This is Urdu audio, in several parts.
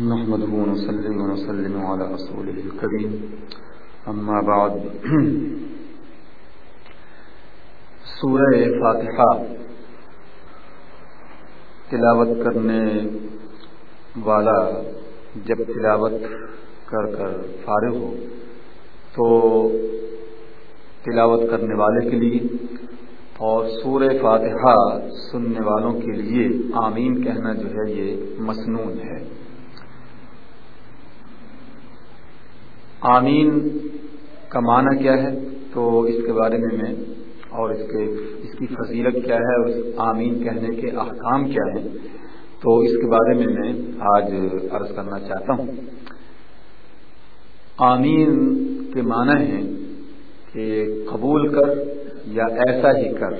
نحمده ونسلم ونسلم على رسوله الكريم. أما بعد، سورہ فاتحہ تلاوت کرنے والا جب تلاوت کر کر فارغ ہو، تو تلاوت کرنے والے کے لیے اور سورہ فاتحہ سننے والوں کے لیے آمین کہنا جو ہے یہ مصنون ہے۔ آمین کا معنی کیا ہے؟ تو اس کے بارے میں میں اور اس کے اس کی فضیلت کیا ہے اور اس آمین کہنے کے احکام کیا ہیں؟ تو اس کے بارے میں میں آج عرض کرنا چاہتا ہوں۔ آمین کے معنی ہے کہ قبول کر یا ایسا ہی کر،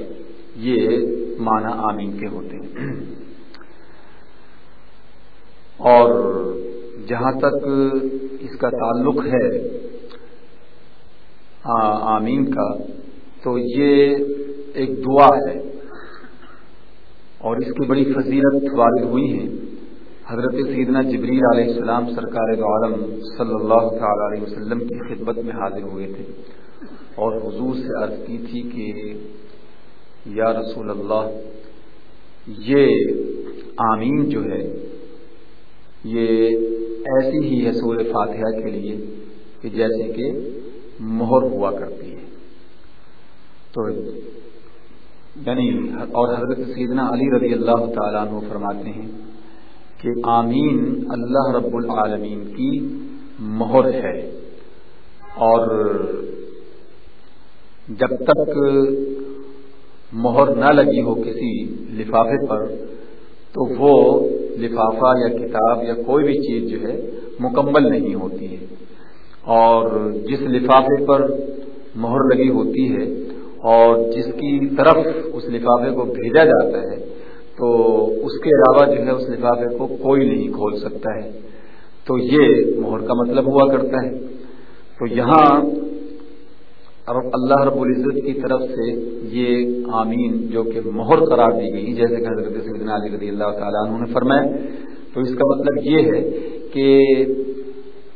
یہ معنی آمین کے ہوتے ہیں۔ اور جہاں تک اس کا تعلق ہے آمین کا، تو یہ ایک دعا ہے اور اس کی بڑی فضیلت وارد ہوئی ہیں حضرت سیدنا جبریل علیہ السلام سرکار عالم صلی اللہ تعالی علیہ وسلم کی خدمت میں حاضر ہوئے تھے اور حضور سے عرض کی تھی کہ یا رسول اللہ، یہ آمین جو ہے، یہ ایسی ہی ہے سور فاتحہ کے لیے کہ جیسے کہ مہر ہوا کرتی ہے۔ تو یعنی اور حضرت سیدنا علی رضی اللہ تعالیٰ عنہ فرماتے ہیں کہ آمین اللہ رب العالمین کی مہر ہے۔ اور جب تک مہر نہ لگی ہو کسی لفافے پر تو وہ لفافہ یا کتاب یا کوئی بھی چیز جو ہے مکمل نہیں ہوتی ہے۔ اور جس لفافے پر مہر لگی ہوتی ہے اور جس کی طرف اس لفافے کو بھیجا جاتا ہے، تو اس کے علاوہ جو ہے اس لفافے کو کوئی نہیں کھول سکتا ہے۔ تو یہ مہر کا مطلب ہوا کرتا ہے۔ تو یہاں اللہ رب العزت کی طرف سے یہ آمین جو کہ مہر قرار دی گئی جیسے کہ حضرت سیدنا علی رضی اللہ تعالیٰ عنہ نے فرمایا۔ تو اس کا مطلب یہ ہے کہ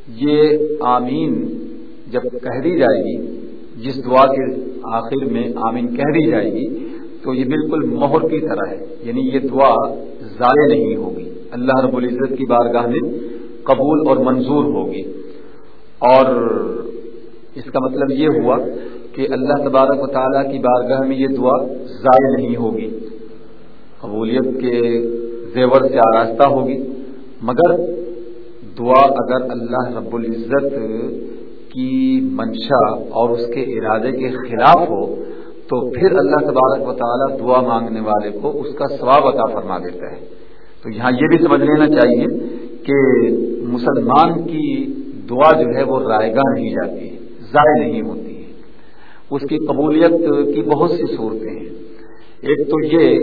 یہ آمین جب کہہ دی جائے گی، جس دعا کے آخر میں آمین کہہ دی جائے گی، تو یہ بالکل مہر کی طرح ہے۔ یعنی یہ دعا ضائع نہیں ہوگی۔ اللہ رب العزت کی بارگاہ میں قبول اور منظور ہوگی۔ اور اس کا مطلب یہ ہوا کہ اللہ تبارک و تعالیٰ کی بارگاہ میں یہ دعا ضائع نہیں ہوگی، قبولیت کے زیور سے آراستہ ہوگی۔ مگر دعا اگر اللہ رب العزت کی منشا اور اس کے ارادے کے خلاف ہو، تو پھر اللہ تبارک و تعالیٰ دعا مانگنے والے کو اس کا ثواب عطا فرما دیتا ہے۔ تو یہاں یہ بھی سمجھ لینا چاہیے کہ مسلمان کی دعا جو ہے وہ رائے گاہ نہیں جاتی۔ ہے ضائع نہیں ہوتی ہے اس کی قبولیت کی بہت سی صورتیں ہیں۔ ایک تو یہ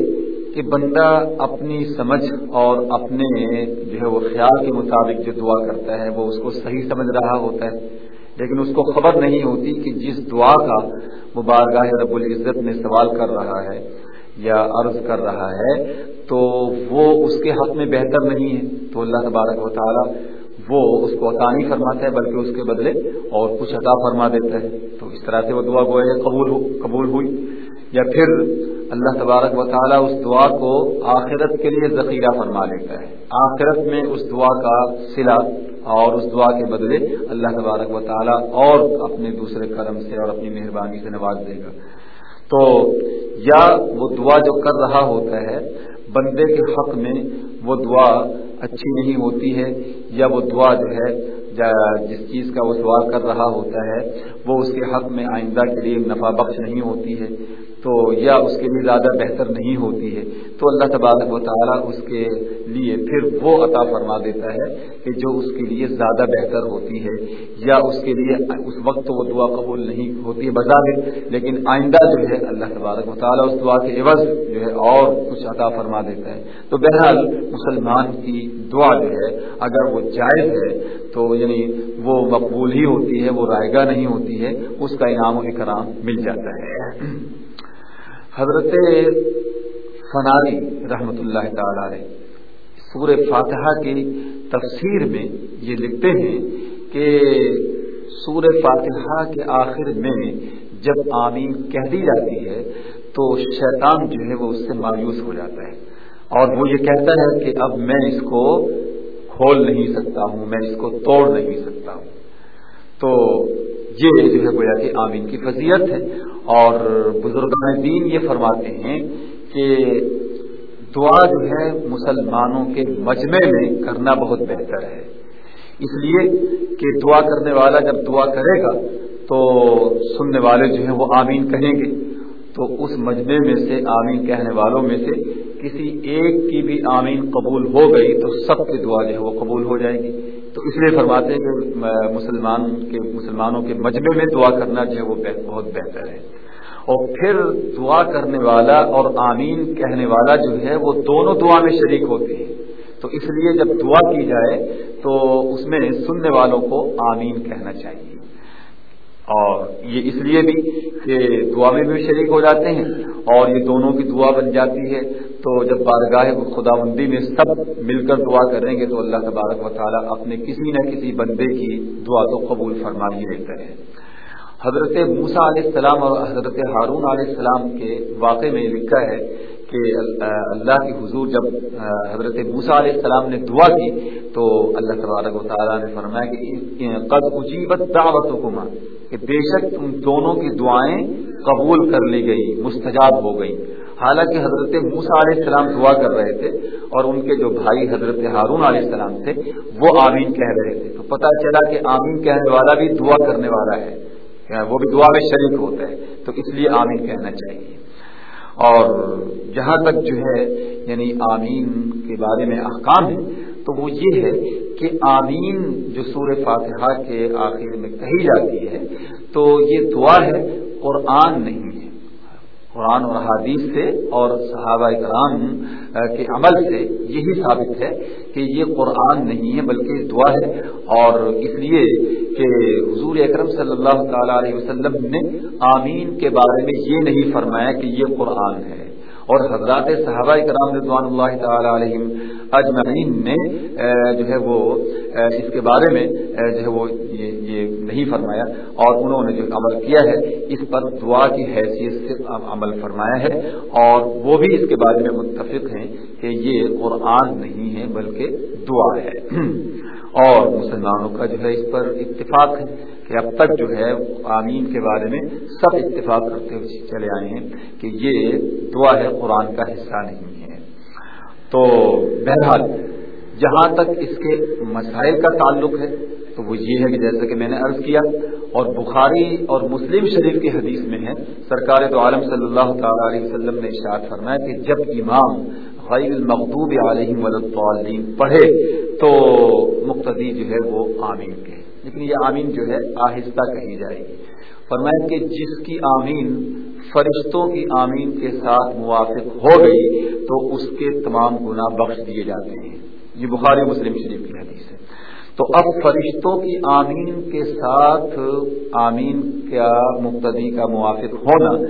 کہ بندہ اپنی سمجھ اور اپنے جو ہے وہ خیال کے مطابق جو دعا کرتا ہے، وہ اس کو صحیح سمجھ رہا ہوتا ہے۔ لیکن اس کو خبر نہیں ہوتی کہ جس دعا کا وہ بارگاہ رب العزت میں سوال کر رہا ہے یا عرض کر رہا ہے، تو وہ اس کے حق میں بہتر نہیں ہے۔ تو اللہ تبارک و تعالیٰ وہ اس کو عطا نہیں فرماتا ہے بلکہ اس کے بدلے اور کچھ عطا فرما دیتا ہے تو اس طرح سے وہ دعا گویا قبول ہو قبول ہوئی۔ یا پھر اللہ تبارک و تعالیٰ اس دعا کو آخرت کے لیے ذخیرہ فرما لیتا ہے۔ آخرت میں اس دعا کا سلا اور اس دعا کے بدلے اللہ تبارک و تعالیٰ اور اپنے دوسرے کرم سے اور اپنی مہربانی سے نواز دے گا۔ تو یا وہ دعا جو کر رہا ہوتا ہے، بندے کے حق میں وہ دعا اچھی نہیں ہوتی ہے، یا وہ دعا جو ہے جس چیز کا وہ سوال کر رہا ہوتا ہے، وہ اس کے حق میں آئندہ کے لیے نفع بخش نہیں ہوتی ہے۔ تو یا اس کے لیے زیادہ بہتر نہیں ہوتی ہے، تو اللہ تبارک و تعالیٰ اس کے لیے پھر وہ عطا فرما دیتا ہے کہ جو اس کے لیے زیادہ بہتر ہوتی ہے، یا اس کے لیے اس وقت وہ دعا قبول نہیں ہوتی ہے بظاہر، لیکن آئندہ جو ہے اللہ تبارک و تعالیٰ اس دعا کے عوض جو ہے اور کچھ عطا فرما دیتا ہے۔ تو بہرحال مسلمان کی دعا جو ہے اگر وہ جائز ہے، تو یعنی وہ مقبول ہی ہوتی ہے، وہ رائے گاہ نہیں ہوتی ہے، اس کا انعام و اکرام مل جاتا ہے۔ حضرت فناری رحمت اللہ تعالی سور فاتحہ کی تفسیر میں یہ لکھتے ہیں کہ سور فاتحہ کے آخر میں جب آمین کہہ دی جاتی ہے، تو شیطان جو ہے وہ اس سے مایوس ہو جاتا ہے۔ اور وہ یہ کہتا ہے کہ اب میں اس کو کھول نہیں سکتا ہوں، میں اس کو توڑ نہیں سکتا ہوں۔ تو یہ جو ہے گویا کہ آمین کی فضیت ہے۔ اور بزرگان دین یہ فرماتے ہیں کہ دعا جو ہے مسلمانوں کے مجمع میں کرنا بہت بہتر ہے۔ اس لیے کہ دعا کرنے والا جب دعا کرے گا تو سننے والے جو ہیں وہ آمین کہیں گے۔ تو اس مجمع میں سے آمین کہنے والوں میں سے کسی ایک کی بھی آمین قبول ہو گئی تو سب کی دعا جو ہے وہ قبول ہو جائے گی۔ تو اس لیے فرماتے ہیں کہ مسلمان کے، مسلمانوں کے مجمع میں دعا کرنا جو ہے وہ بہت بہتر ہے۔ اور پھر دعا کرنے والا اور آمین کہنے والا جو ہے وہ دونوں دعا میں شریک ہوتے ہیں۔ تو اس لیے جب دعا کی جائے تو اس میں سننے والوں کو آمین کہنا چاہیے۔ اور یہ اس لیے بھی کہ دعا میں بھی شریک ہو جاتے ہیں اور یہ دونوں کی دعا بن جاتی ہے۔ تو جب بارگاہ خدا بندی میں سب مل کر دعا کریں گے تو اللہ تبارک و تعالیٰ اپنے کسی نہ کسی بندے کی دعا تو قبول فرما ہی دیتے ہیں۔ حضرت موسا علیہ السلام اور حضرت ہارون علیہ السلام کے واقع میں لکھا ہے کہ اللہ کی حضور جب حضرت موسا علیہ السلام نے دعا کی تو اللہ تبارک و تعالیٰ نے فرمایا کہ قد اجیبت دعوت حکومت کہ بے شک تم دونوں کی دعائیں قبول کر لی گئی، مستجاب ہو گئی۔ حالانکہ حضرت موسا علیہ السلام دعا کر رہے تھے اور ان کے جو بھائی حضرت ہارون علیہ السلام تھے، وہ آمین کہہ رہے تھے۔ تو پتہ چلا کہ آمین کہنے والا بھی دعا کرنے والا ہے وہ بھی دعا میں شریک ہوتا ہے، تو اس لیے آمین کہنا چاہیے۔ اور جہاں تک جو ہے یعنی آمین کے بارے میں احکام ہے تو وہ یہ ہے کہ آمین جو سور فاتحہ کے آخر میں کہی جاتی ہے، تو یہ دعا ہے، قرآن نہیں۔ قرآن اور حادیث سے اور صحابہ کرام کے عمل سے یہی ثابت ہے کہ یہ قرآن نہیں ہے بلکہ دعا ہے اور اس لیے کہ حضور اکرم صلی اللہ تعالی علیہ وسلم نے آمین کے بارے میں یہ نہیں فرمایا کہ یہ قرآن ہے۔ اور حضرات صحابہ کرام رضوان اللہ تعالی علیہ اجمعین نے جو ہے وہ اس کے بارے میں جو ہے وہ یہ نہیں فرمایا اور انہوں نے جو عمل کیا ہے، اس پر دعا کی حیثیت سے عمل فرمایا ہے اور وہ بھی اس کے بارے میں متفق ہیں کہ یہ قرآن نہیں ہے بلکہ دعا ہے۔ اور مسلمانوں کا جو ہے اس پر اتفاق ہے کہ اب تک جو ہے آمین کے بارے میں سب اتفاق کرتے ہوئے چلے آئے ہیں کہ یہ دعا ہے قرآن کا حصہ نہیں ہے۔ تو بہرحال جہاں تک اس کے مسائل کا تعلق ہے تو وہ یہ ہے کہ جیسے کہ میں نے عرض کیا اور بخاری اور مسلم شریف کی حدیث میں ہے، سرکار تو عالم صلی اللہ تعالی علیہ وسلم نے اشاعت فرمایا کہ جب امام غیر المقوب علیہ پڑھے تو مقتدی جو ہے وہ آمین کے لیکن یہ آمین جو ہے آہستہ کہی جائے گی۔ فرمایا کہ جس کی آمین فرشتوں کی آمین کے ساتھ موافق ہو گئی تو اس کے تمام گناہ بخش دیے جاتے ہیں۔ یہ بخاری مسلم شریف کی حدیث ہے۔ تو اب فرشتوں کی آمین کے ساتھ آمین کیا مقتدی کا موافق ہونا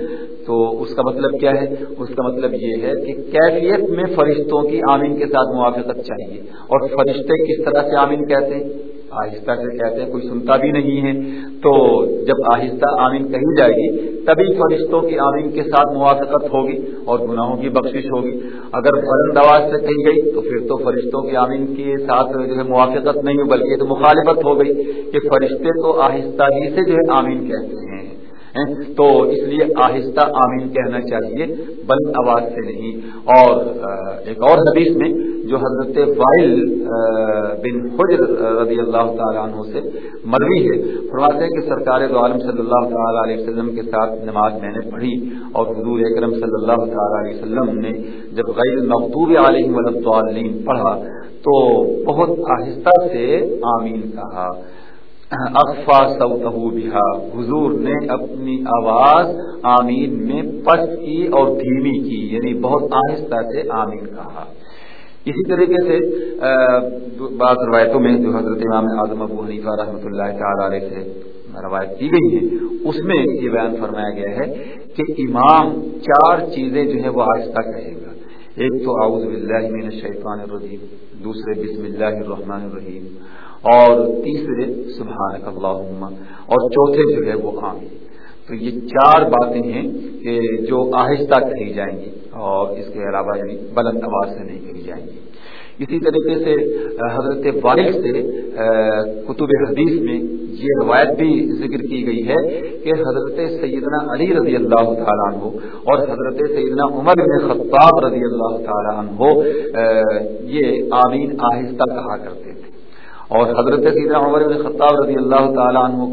تو اس کا مطلب کیا ہے؟ اس کا مطلب یہ ہے کہ کیفیت میں فرشتوں کی آمین کے ساتھ موافقت چاہیے۔ اور فرشتے کس طرح سے آمین کہتے ہیں؟ آہستہ سے کہتے ہیں، کوئی سنتا بھی نہیں ہے۔ تو جب آہستہ آمین کہی جائے گی، تبھی فرشتوں کی آمین کے ساتھ موافقت ہوگی اور گناہوں کی بخشش ہوگی۔ اگر بلند آواز سے کہی گئی، تو پھر تو فرشتوں کی آمین کے ساتھ جو ہے موافقت نہیں بلکہ تو مخالفت ہو گئی کہ فرشتے تو آہستہ ہی سے جو ہے آمین کہتے ہیں۔ تو اس لیے آہستہ آمین کہنا چاہیے بلند آواز سے نہیں۔ اور ایک اور حدیث میں جو حضرت وائل بن حجر رضی اللہ تعالیٰ عنہ سے مروی ہے، فرماتے ہیں کہ سرکار دو عالم صلی اللہ تعالیٰ علیہ وسلم کے ساتھ نماز میں نے پڑھی اور حضور اکرم صلی اللہ تعالیٰ علیہ وسلم نے جب غیر مقبوب علیہ ولیم پڑھا تو بہت آہستہ سے آمین کہا۔ اقفا سوتہ بہا۔ حضور نے اپنی آواز آمین میں پس کی اور دھیمی کی یعنی بہت آہستہ سے آمین کہا۔ اسی طریقے سے بعض روایتوں میں جو حضرت امام اعظم ابو حنیفہ رحمۃ اللہ تعالی علیہ سے روایت کی گئی ہے اس میں یہ بیان فرمایا گیا ہے کہ امام چار چیزیں جو ہے وہ آہستہ کہے گا۔ ایک تو اعوذ باللہ من الشیطان الرجیم، دوسرے بسم اللہ الرحمن الرحیم، اور تیسرے سبحانک اللہم، اور چوتھے جو ہے وہ آمین۔ تو یہ چار باتیں ہیں کہ جو آہستہ کہی جائیں گی اور اس کے علاوہ یعنی بلند آواز سے نہیں کہی جائیں گی۔ اسی طریقے سے حضرت والد سے کتب حدیث میں یہ روایت بھی ذکر کی گئی ہے کہ حضرت سیدنا علی رضی اللہ تعالیٰ عنہ اور حضرت سیدنا عمر بن خطاب رضی اللہ تعالیٰ عنہ یہ آمین آہستہ کہا کرتے تھے۔ اور حضرت سیدنا عمر بن خطاب رضی اللہ تعالیٰ عنہ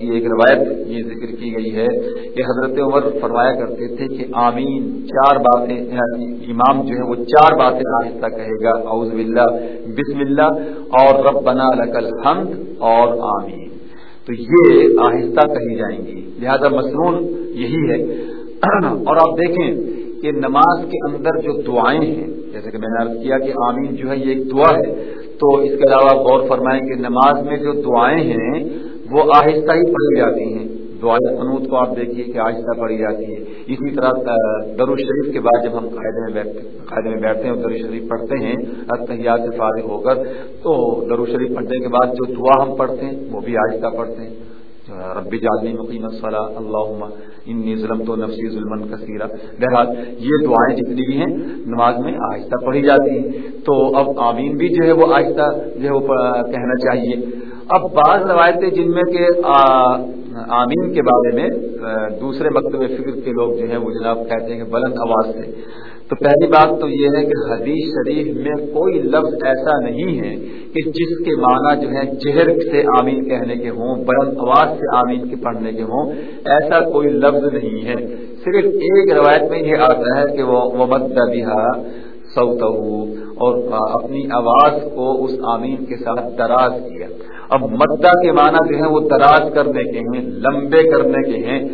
کی ایک روایت یہ ذکر کی گئی ہے کہ حضرت عمر فرمایا کرتے تھے کہ آمین، چار باتیں یعنی امام جو ہے وہ چار باتیں آہستہ کہے گا، اعوذ باللہ، بسم اللہ، اور ربنا لک الحمد، اور آمین۔ تو یہ آہستہ کہی جائیں گی۔ لہذا مصنون یہی ہے۔ اور آپ دیکھیں کہ نماز کے اندر جو دعائیں ہیں، جیسے کہ میں نے عرض کیا کہ آمین جو ہے یہ ایک دعا ہے تو اس کے علاوہ غور فرمائیں کہ نماز میں جو دعائیں ہیں، وہ آہستہ ہی پڑھی جاتی ہیں۔ دعائیں قنوت کو آپ دیکھیے کہ آہستہ پڑھی جاتی ہے اسی طرح درو شریف کے بعد جب ہم قاعدے میں قاعدے میں بیٹھتے ہیں درو شریف پڑھتے ہیں اتحیات سے فارغ ہو کر، تو درو شریف پڑھنے کے بعد جو دعا ہم پڑھتے ہیں، وہ بھی آہستہ پڑھتے ہیں۔ ربی جادی مقیم صلاح اللہ ان ظلم تو نفسی ظلم کثیرہ بہرحال یہ دعائیں جتنی بھی ہیں نماز میں آہستہ پڑھی جاتی ہیں. تو اب آمین بھی جو ہے وہ آہستہ جو ہے وہ کہنا چاہیے. اب بعض روایتیں جن میں کہ آمین کے بارے میں دوسرے مکتب فکر کے لوگ جو ہیں وہ جناب کہتے ہیں کہ بلند آواز سے تو پہلی بات تو یہ ہے کہ حدیث شریف میں کوئی لفظ ایسا نہیں ہے کہ جس کے معنی جو ہے جہر سے آمین کہنے کے ہوں، بلند آواز سے آمین کے پڑھنے کے ہوں، ایسا کوئی لفظ نہیں ہے۔ صرف ایک روایت میں یہ آتا ہے کہ وہ مدہ سوت اور اپنی آواز کو اس آمین کے ساتھ دراز کیا۔ اب مدہ کے معنی جو ہے وہ دراز کرنے کے ہیں، لمبے کرنے کے ہیں۔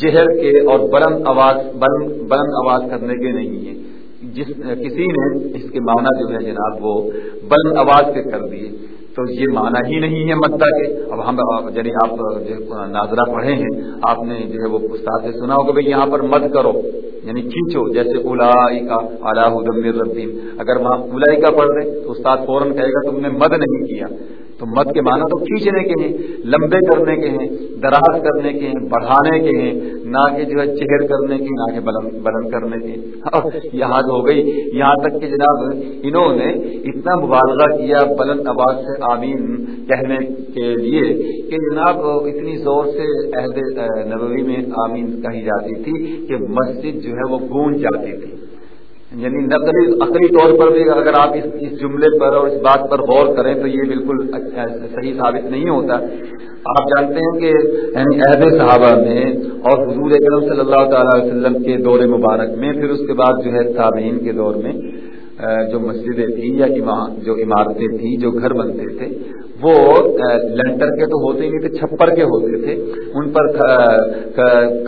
جہر کے اور بلند آواز، بلند بلند آواز کرنے کے نہیں ہیں۔ جس کسی نے اس کے معنی جو ہے جناب وہ بلند آواز کے کر دیے۔ تو یہ معنی ہی نہیں ہے مدعا کے۔ اب ہم یعنی آپ جو ناظرہ پڑھے ہیں، آپ نے جو ہے وہ استاد سے سنا ہوگا بھائی یہاں پر مد کرو۔ یعنی کھینچو جیسے اولائی کا اگر وہاں اولائی کا پڑھ رہے تو استاد فوراً کہے گا تم نے مد نہیں کیا۔ تو مد کے معنی تو کھینچنے کے ہیں، لمبے کرنے کے ہیں، دراز کرنے کے ہیں، بڑھانے کے ہیں۔ نہ کہ جو ہے چہر کرنے کی نہ کہ بلند بلند کرنے کی۔ یہاں ہو گئی، یہاں تک کہ جناب انہوں نے اتنا مبالغہ کیا بلند آباد سے آمین کہنے کے لیے کہ جناب اتنی زور سے عہد نبوی میں آمین کہی جاتی تھی کہ مسجد جو ہے وہ گونج جاتی تھی۔ یعنی نقلی عقلی طور پر بھی اگر آپ اس اس جملے پر اور اس بات پر غور کریں تو یہ بالکل صحیح ثابت نہیں ہوتا۔ آپ جانتے ہیں کہ یعنی عہد صحابہ میں اور حضور اکرم صلی اللہ تعالی وسلم کے دور مبارک میں، پھر اس کے بعد جو ہے تابعین کے دور میں جو مسجدیں تھیں یا جو عمارتیں تھیں، جو گھر بنتے تھے، وہ لنٹر کے تو ہوتے ہی نہیں تھے، چھپر کے ہوتے تھے۔ ان پر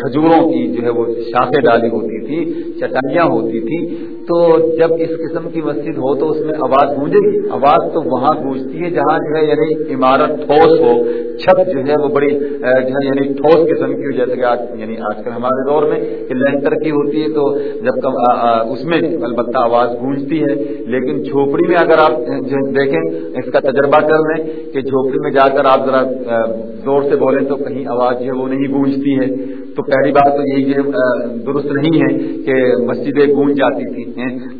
کھجوروں کی جو ہے وہ شاخیں ڈالی ہوتی تھی چٹائیاں ہوتی تھی تو جب اس قسم کی مسجد ہو تو اس میں آواز گونجے گی۔ آواز تو وہاں گونجتی ہے جہاں جو ہے یعنی عمارت ٹھوس ہو۔ چھت جو ہے وہ بڑی جو ہے یعنی ٹھوس قسم کی ہو، جیسے کہ آج یعنی آج کل ہمارے دور میں کہ لینٹر کی ہوتی ہے تو جب اس میں البتہ آواز گونجتی ہے۔ لیکن جھوپڑی میں اگر آپ دیکھیں، اس کا تجربہ کر لیں کہ جھوپڑی میں جا کر آپ ذرا زور سے بولیں تو کہیں آواز جو ہے وہ نہیں گونجتی ہے۔ تو پہلی بات تو یہی یہ درست نہیں ہے کہ مسجدیں گونج جاتی تھی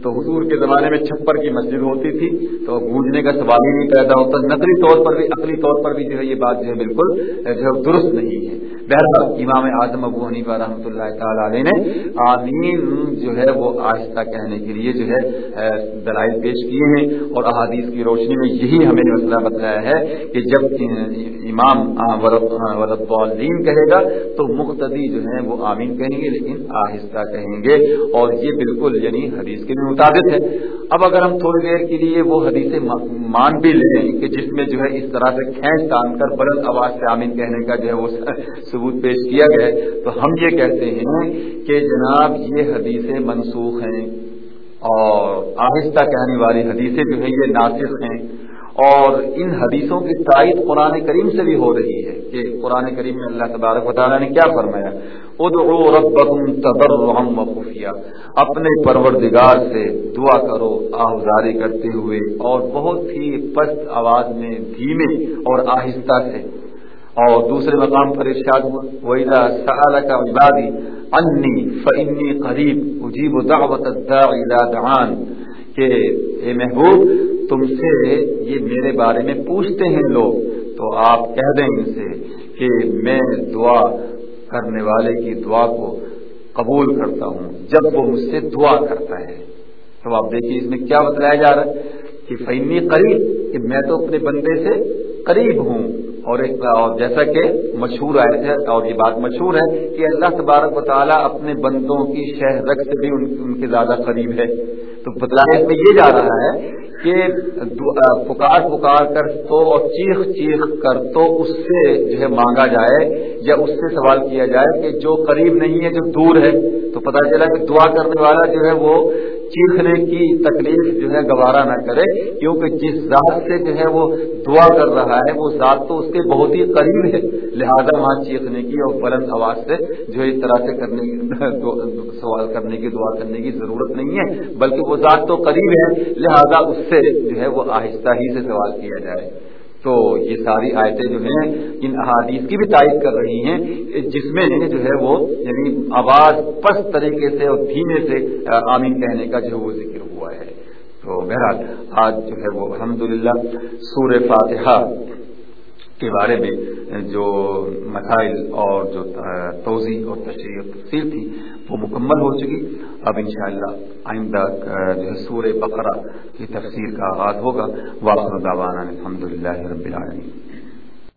تو حضور کے زمانے میں چھپر کی مسجد ہوتی تھی تو گونجنے کا سوال ہی نہیں پیدا ہوتا۔ نقلی طور پر بھی، عقلی طور پر بھی جو ہے یہ بات جو ہے بالکل، جو ہے درست نہیں ہے۔ بہرحال امام اعظم ابو حنیفہ رحمۃ اللہ تعالی علیہ نے آمین جو ہے وہ آہستہ کہنے کے لیے جو ہے دلائل پیش کیے ہیں اور احادیث کی روشنی میں یہی ہمیں مسئلہ بتایا ہے کہ جب امام وردین کہے گا تو مقتدی جو ہے وہ آمین کہیں گے لیکن آہستہ کہیں گے اور یہ بالکل یعنی حدیث کے بھی مطابق ہے۔ اب اگر ہم تھوڑی دیر کے لیے وہ حدیث مان بھی لیں کہ جس میں جو ہے اس طرح سے کھینچ تان کر بلند آواز سے آمین کہنے کا جو ہے وہ ثبوت پیش کیا گیا تو ہم یہ کہتے ہیں کہ جناب یہ حدیثیں منسوخ ہیں اور آہستہ کہنے والی حدیثیں جو ہیں یہ ناسخ ہیں اور ان حدیثوں کی تائید قرآن کریم سے بھی ہو رہی ہے کہ قرآن کریم میں اللہ تبارک و تعالیٰ نے کیا فرمایا، ادعو ربکم تضرعا و خفیہ، اپنے پروردگار سے دعا کرو آہذاری کرتے ہوئے اور بہت ہی پست آواز میں دھیمے اور آہستہ سے اور دوسرے مقام پر ارشاد ویلا سال کا عبادی انی فنی قریب اجیب دعوت الداعی لا دعان کہ اے محبوب، تم سے یہ میرے بارے میں پوچھتے ہیں لوگ، تو آپ کہہ دیں ان سے کہ میں دعا کرنے والے کی دعا کو قبول کرتا ہوں، جب وہ مجھ سے دعا کرتا ہے۔ تو آپ دیکھیے اس میں کیا بتلایا جا رہا ہے کہ فینی قریب کہ میں تو اپنے بندے سے قریب ہوں۔ اور ایک اور جیسا کہ مشہور آئے تھے اور یہ بات مشہور ہے کہ اللہ تبارک و تعالیٰ اپنے بندوں کی شہ رگ سے بھی ان کے زیادہ قریب ہے۔ تو بتلانے میں یہ جا رہا ہے کہ پکار پکار کر تو اور چیخ چیخ کر تو اس سے جو ہے مانگا جائے یا اس سے سوال کیا جائے کہ جو قریب نہیں ہے، جو دور ہے۔ تو پتہ چلا کہ دعا کرنے والا جو ہے وہ چیخنے کی تکلیف جو ہے گوارا نہ کرے، کیونکہ جس ذات سے جو ہے وہ دعا کر رہا ہے، وہ ذات تو اس کے بہت ہی قریب ہے۔ لہذا وہاں چیخنے کی اور بلند آواز سے جو اس طرح سے کرنے کی سوال کرنے کی، دعا کرنے کی ضرورت نہیں ہے، بلکہ وہ ذات تو قریب ہے۔ لہذا اس سے جو ہے وہ آہستہ ہی سے سوال کیا جائے تو یہ ساری آیتیں جو ہیں ان احادیث کی بھی تائید کر رہی ہیں، جس میں جو ہے وہ یعنی آواز پست طریقے سے اور دھیمے سے آمین کہنے کا جو وہ ذکر ہوا ہے۔ تو بہرحال، آج جو ہے وہ الحمد للہ سور فاتحہ کے بارے میں جو مسائل اور جو توضیع اور تشریح تفصیل تھی وہ مکمل ہو چکی۔ اب انشاءاللہ آئندہ جو ہے سور بقرہ کی تفسیر کا آغاز ہوگا۔ واپس دعوانا الحمد للہ رب العالمین۔